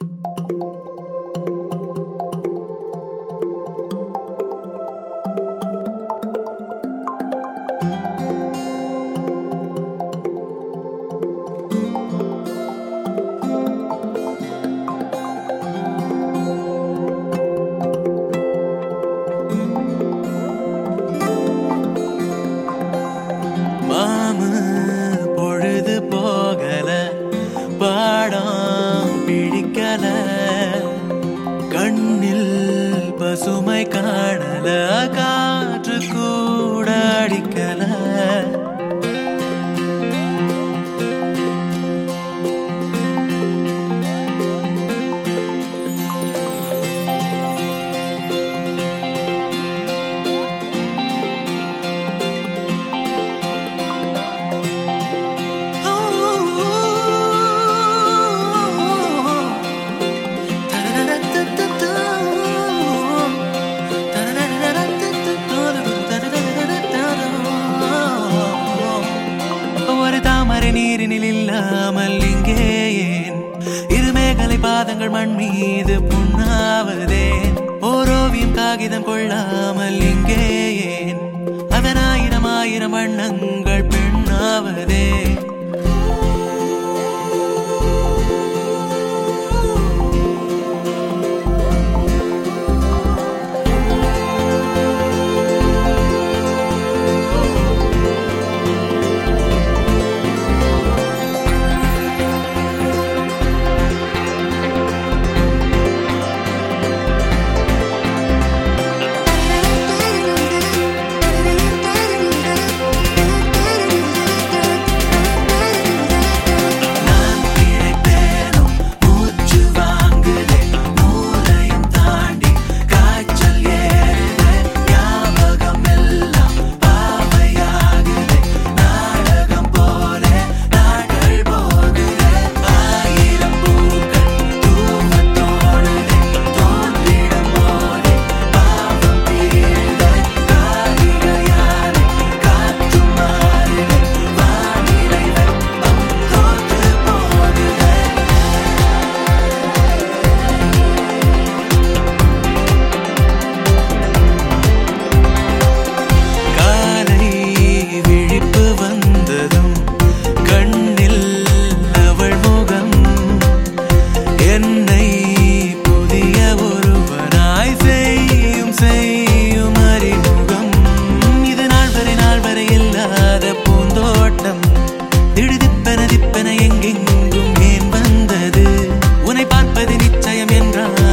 you பசுமை காணல காற்று கூட அடிக்கல. நீரினில் இல்லாமல் இங்கே ஏன்? இருமேகலை பாதங்கள் மண் மீது புண்ணாவதேன் ஓரோவியம் காகிதம் கொள்ளாமல் இங்கே ஏன்? அதன் ஆயிரம் ஆயிரம் வண்ணங்கள் பெண்ணாவதே. 再也免谈